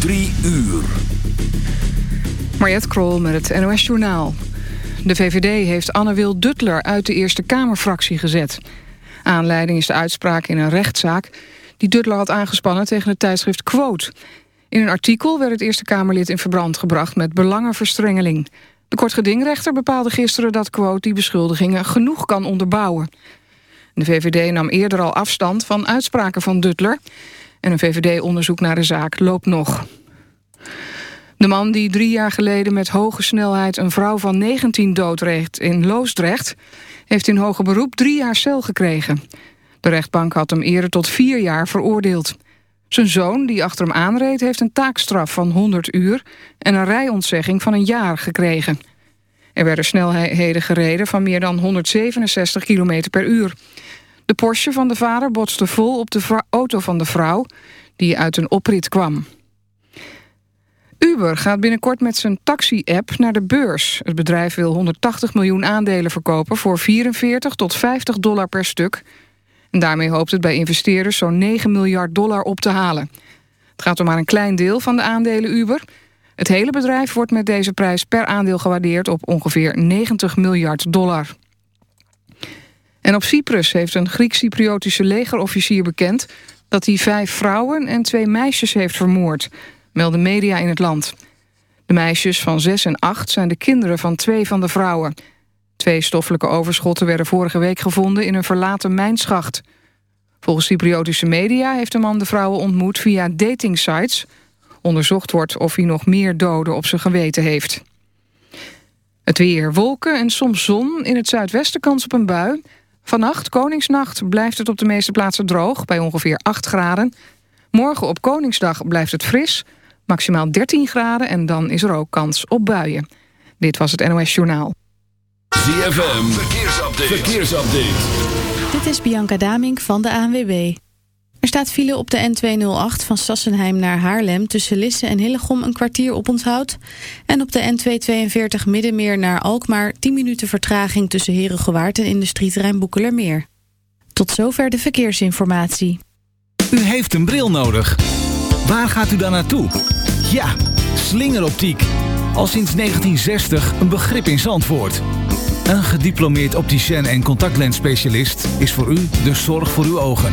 Drie uur. Mariette Krol met het NOS Journaal. De VVD heeft Anne-Wil Duttler uit de Eerste Kamerfractie gezet. Aanleiding is de uitspraak in een rechtszaak... die Duttler had aangespannen tegen het tijdschrift Quote. In een artikel werd het Eerste Kamerlid in verbrand gebracht... met belangenverstrengeling. De kortgedingrechter bepaalde gisteren dat Quote die beschuldigingen genoeg kan onderbouwen. De VVD nam eerder al afstand van uitspraken van Duttler... en een VVD-onderzoek naar de zaak loopt nog. De man die drie jaar geleden met hoge snelheid... een vrouw van 19 doodreed in Loosdrecht... heeft in hoger beroep drie jaar cel gekregen. De rechtbank had hem eerder tot vier jaar veroordeeld. Zijn zoon, die achter hem aanreed, heeft een taakstraf van 100 uur... en een rijontzegging van een jaar gekregen. Er werden snelheden gereden van meer dan 167 km per uur. De Porsche van de vader botste vol op de auto van de vrouw... die uit een oprit kwam. Uber gaat binnenkort met zijn taxi-app naar de beurs. Het bedrijf wil 180 miljoen aandelen verkopen... voor 44 tot 50 dollar per stuk. En daarmee hoopt het bij investeerders zo'n 9 miljard dollar op te halen. Het gaat om maar een klein deel van de aandelen Uber. Het hele bedrijf wordt met deze prijs per aandeel gewaardeerd... op ongeveer 90 miljard dollar. En op Cyprus heeft een Griek-Cypriotische legerofficier bekend... dat hij vijf vrouwen en twee meisjes heeft vermoord melden media in het land. De meisjes van 6 en 8 zijn de kinderen van twee van de vrouwen. Twee stoffelijke overschotten werden vorige week gevonden in een verlaten mijnschacht. Volgens Cypriotische media heeft de man de vrouwen ontmoet via datingsites. Onderzocht wordt of hij nog meer doden op zijn geweten heeft. Het weer, wolken en soms zon. In het zuidwesten kans op een bui. Vannacht, Koningsnacht, blijft het op de meeste plaatsen droog... bij ongeveer 8 graden. Morgen op Koningsdag blijft het fris maximaal 13 graden en dan is er ook kans op buien. Dit was het NOS Journaal. ZFM, verkeersupdate. verkeersupdate. Dit is Bianca Damink van de ANWB. Er staat file op de N208 van Sassenheim naar Haarlem... tussen Lisse en Hillegom een kwartier op onthoud. En op de N242 Middenmeer naar Alkmaar... 10 minuten vertraging tussen Herengewaard en Industrieterrein Boekelermeer. Tot zover de verkeersinformatie. U heeft een bril nodig. Waar gaat u dan naartoe? Ja, slingeroptiek. Al sinds 1960 een begrip in Zandvoort. Een gediplomeerd opticien en contactlensspecialist is voor u de zorg voor uw ogen.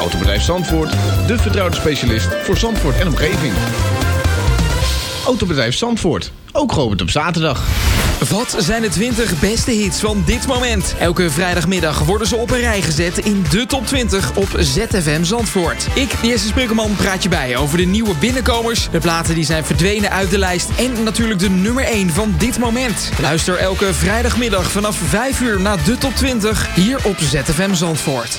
Autobedrijf Zandvoort, de vertrouwde specialist voor Zandvoort en omgeving. Autobedrijf Zandvoort, ook geopend op zaterdag. Wat zijn de 20 beste hits van dit moment? Elke vrijdagmiddag worden ze op een rij gezet in de top 20 op ZFM Zandvoort. Ik, Jesse Sprikkelman, praat je bij over de nieuwe binnenkomers, de platen die zijn verdwenen uit de lijst en natuurlijk de nummer 1 van dit moment. Luister elke vrijdagmiddag vanaf 5 uur naar de top 20 hier op ZFM Zandvoort.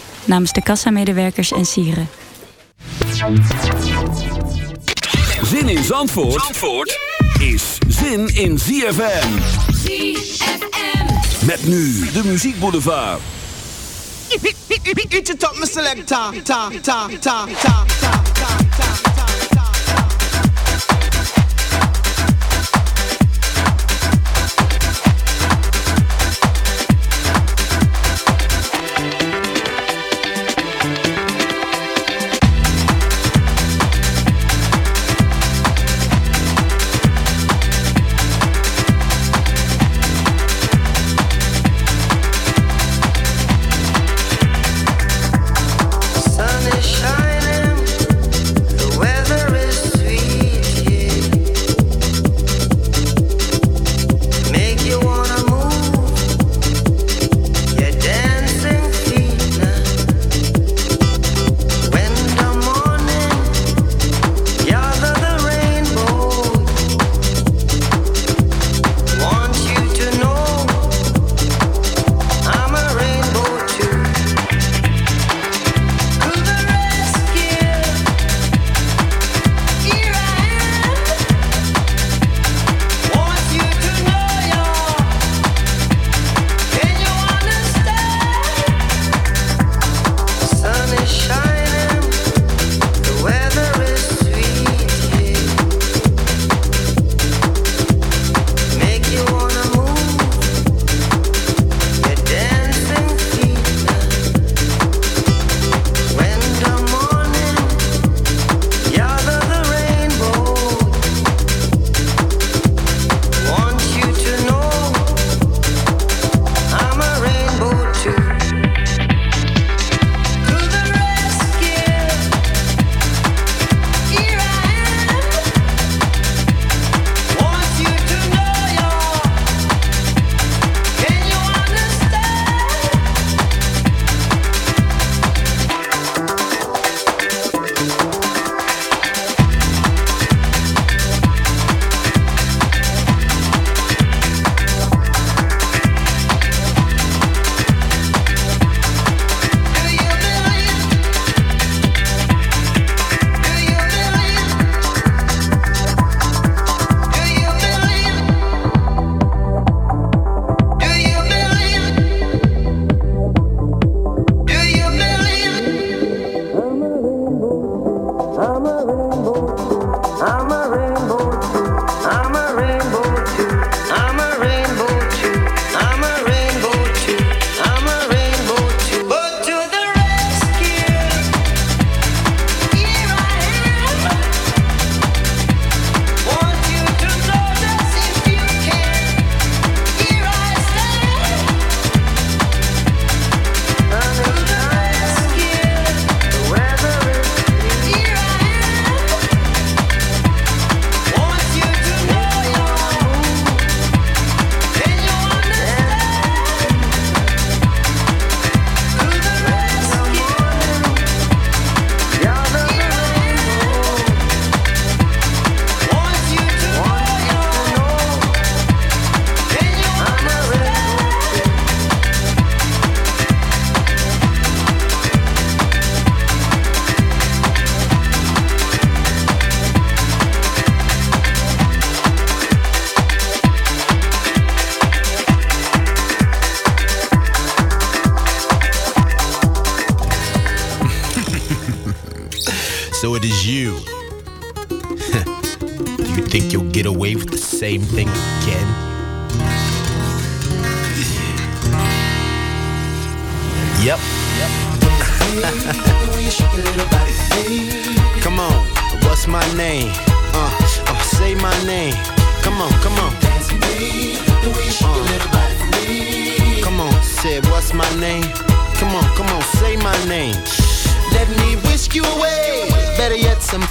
Namens de kassamedewerkers en sieren. Zin in Zandvoort, Zandvoort is zin in ZFM. ZFM. Met nu de muziekboulevard. Eat it up, my selector. Ta, ta, ta, ta, ta, ta, ta. Same thing again? Yep. come on, what's my name? Uh, uh, say my name. Come on, come on. Uh, come on, say what's my name? Come on, come on, say my name. Let me whisk you away. Better yet, some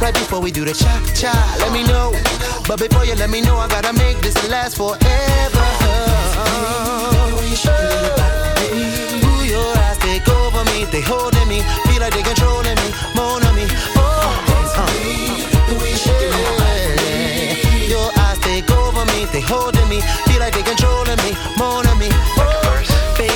Right before we do the cha cha, let me know. But before you let me know, I gotta make this last forever. Ooh, your eyes take over me, they holding me, feel like they controlling me, more on me. Oh, uh. Your eyes take over me, they holding me, feel like they controlling me, more on me. Oh,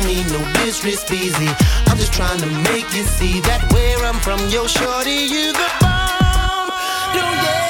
Don't mean no disrespect, easy. I'm just trying to make you see that where I'm from, yo, shorty, you the bomb. Don't get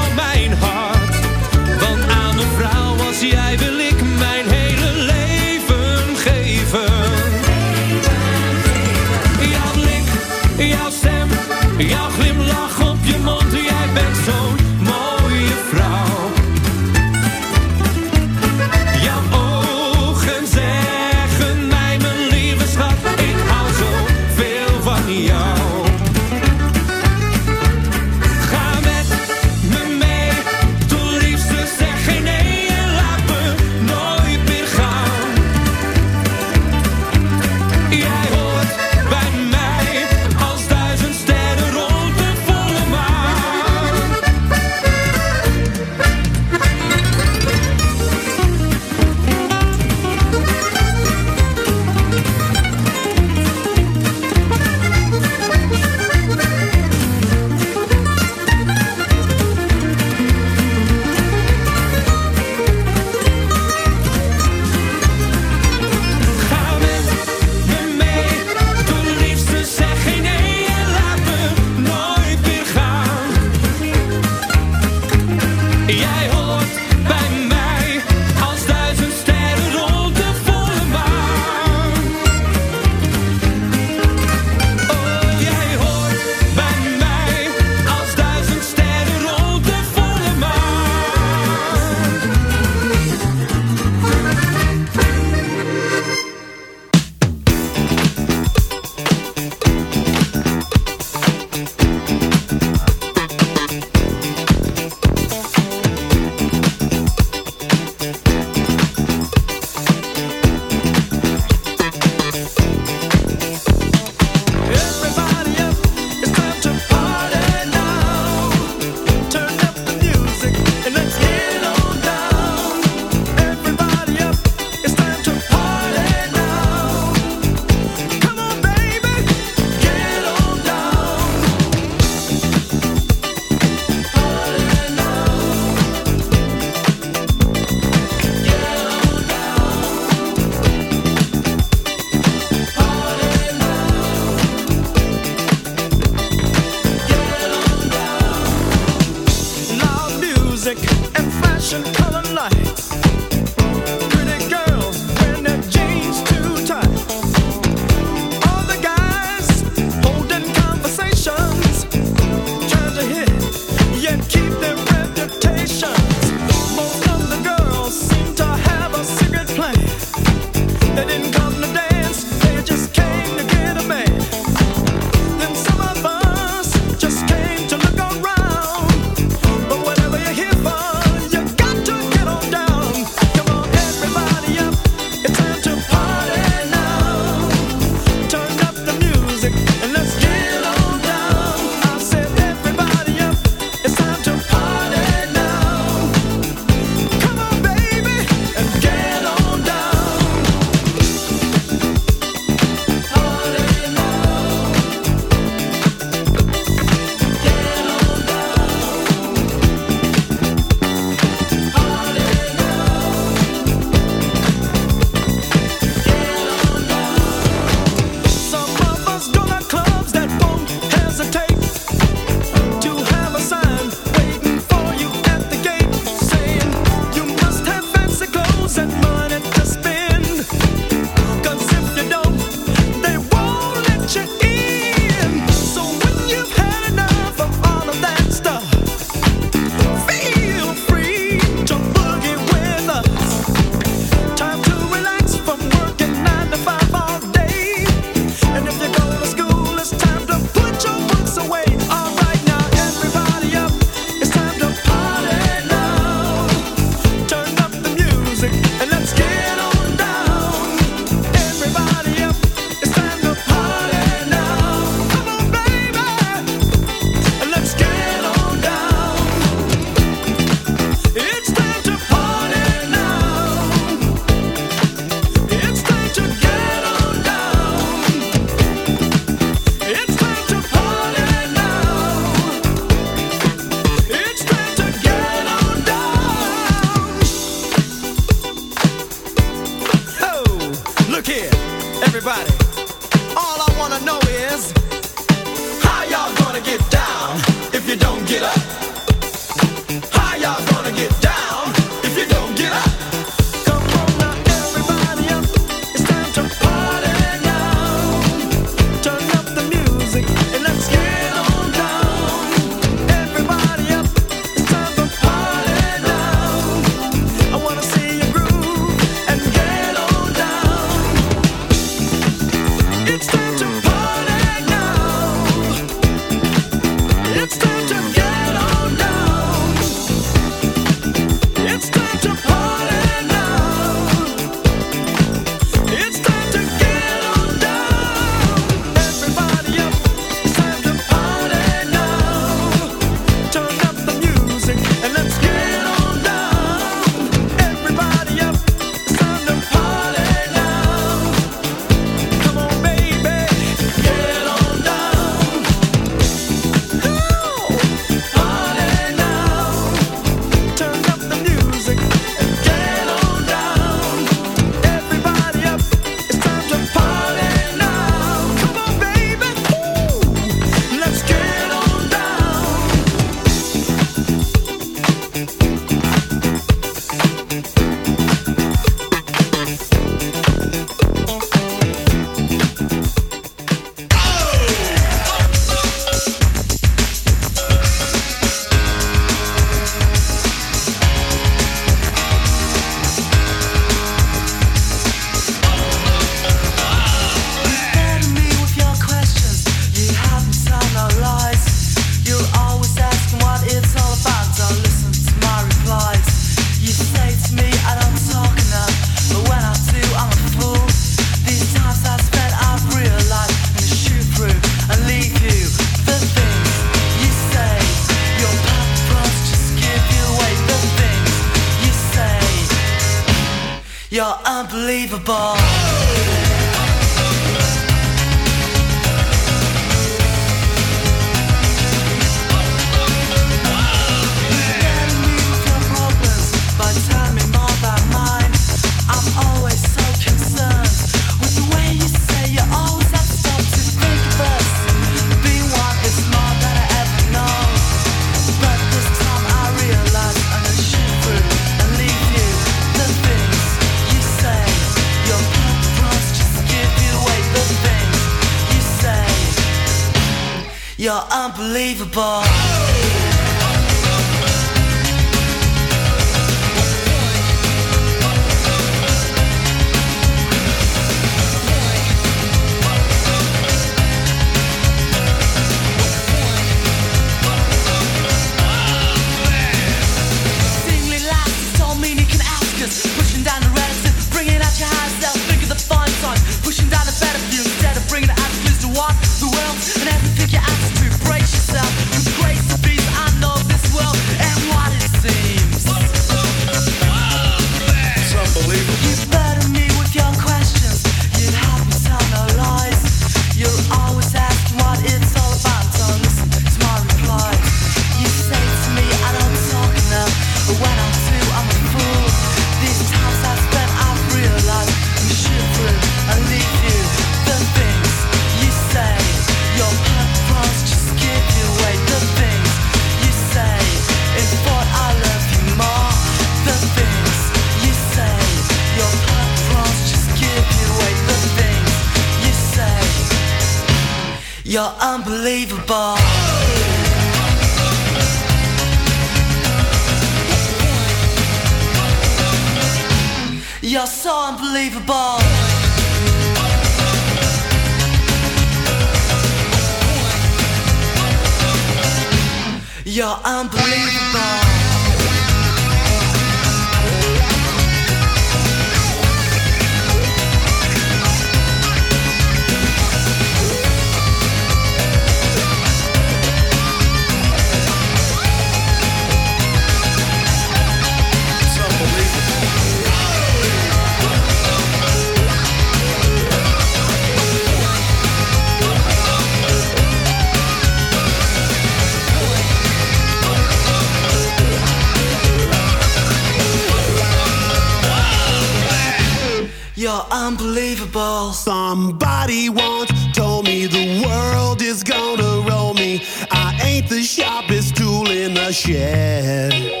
unbelievable. Somebody once told me the world is gonna roll me. I ain't the sharpest tool in the shed.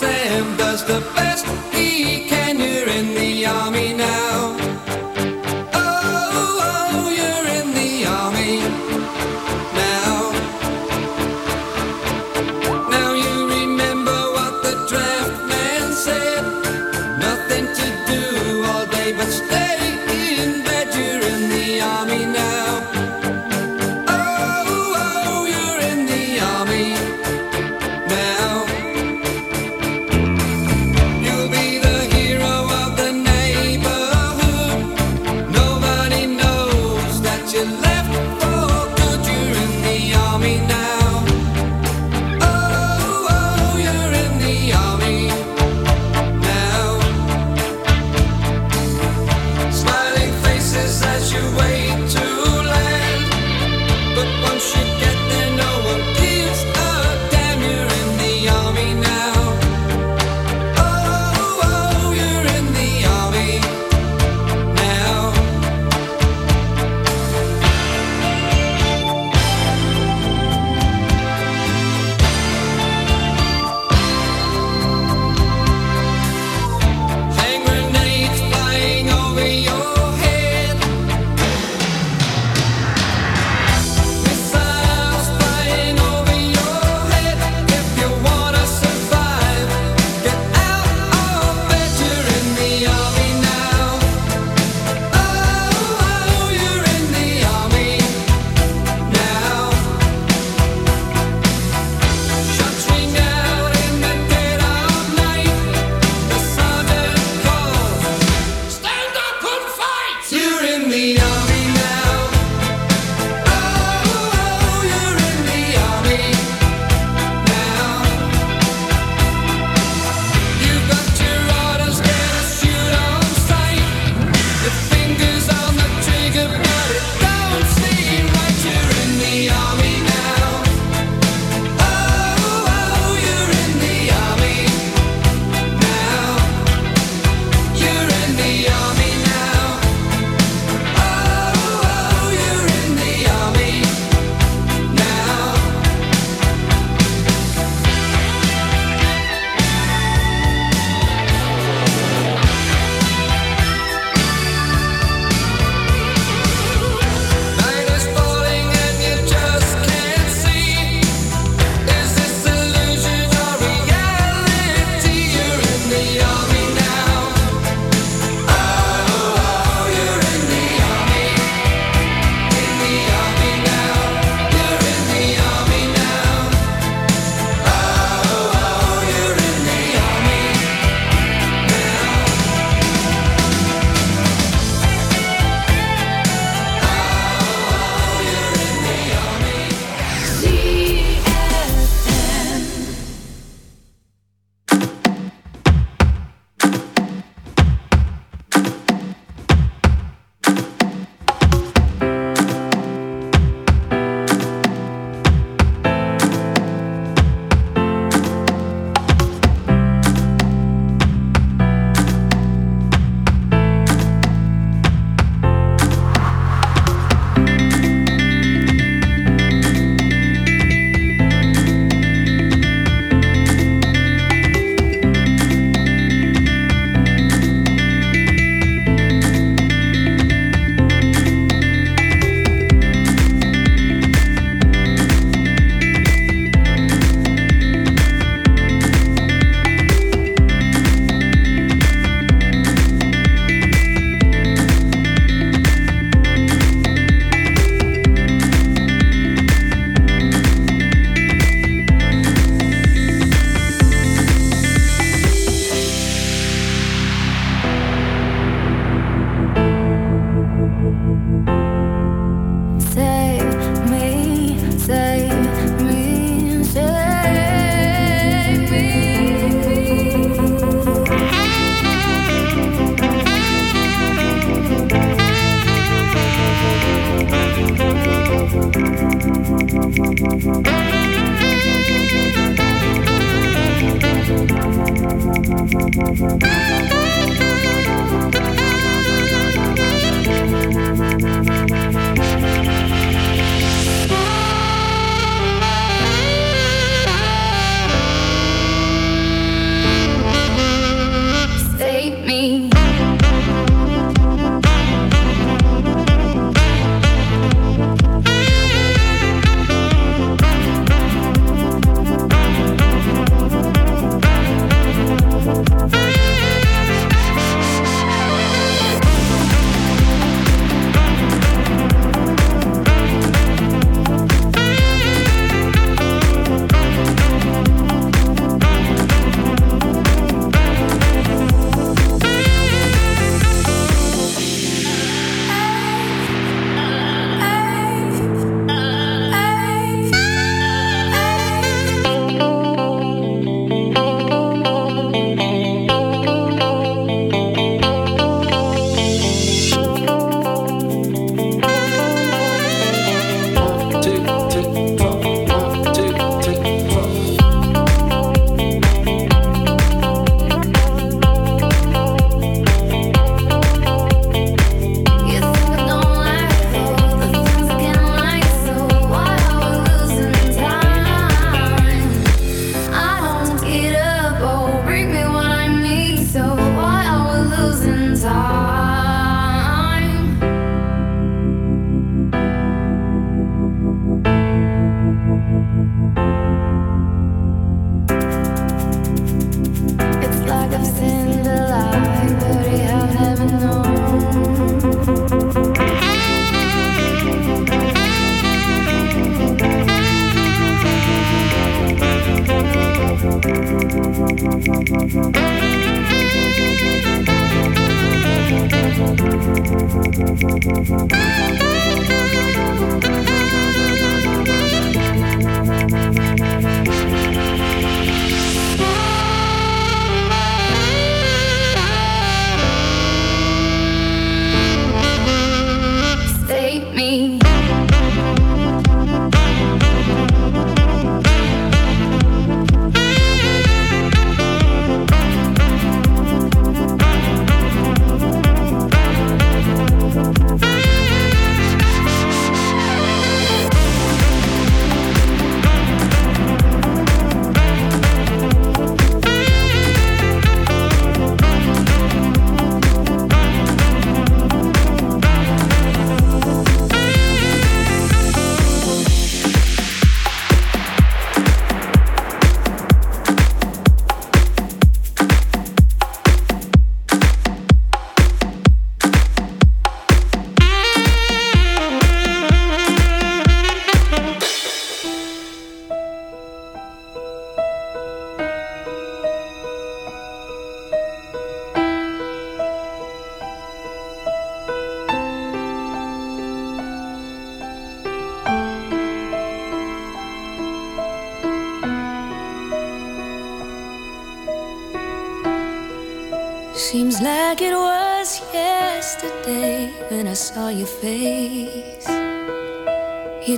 same dust up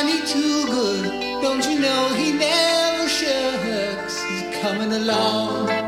Johnny too good. Don't you know he never shucks? He's coming along.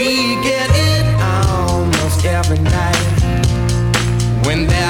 We get it almost every night. When there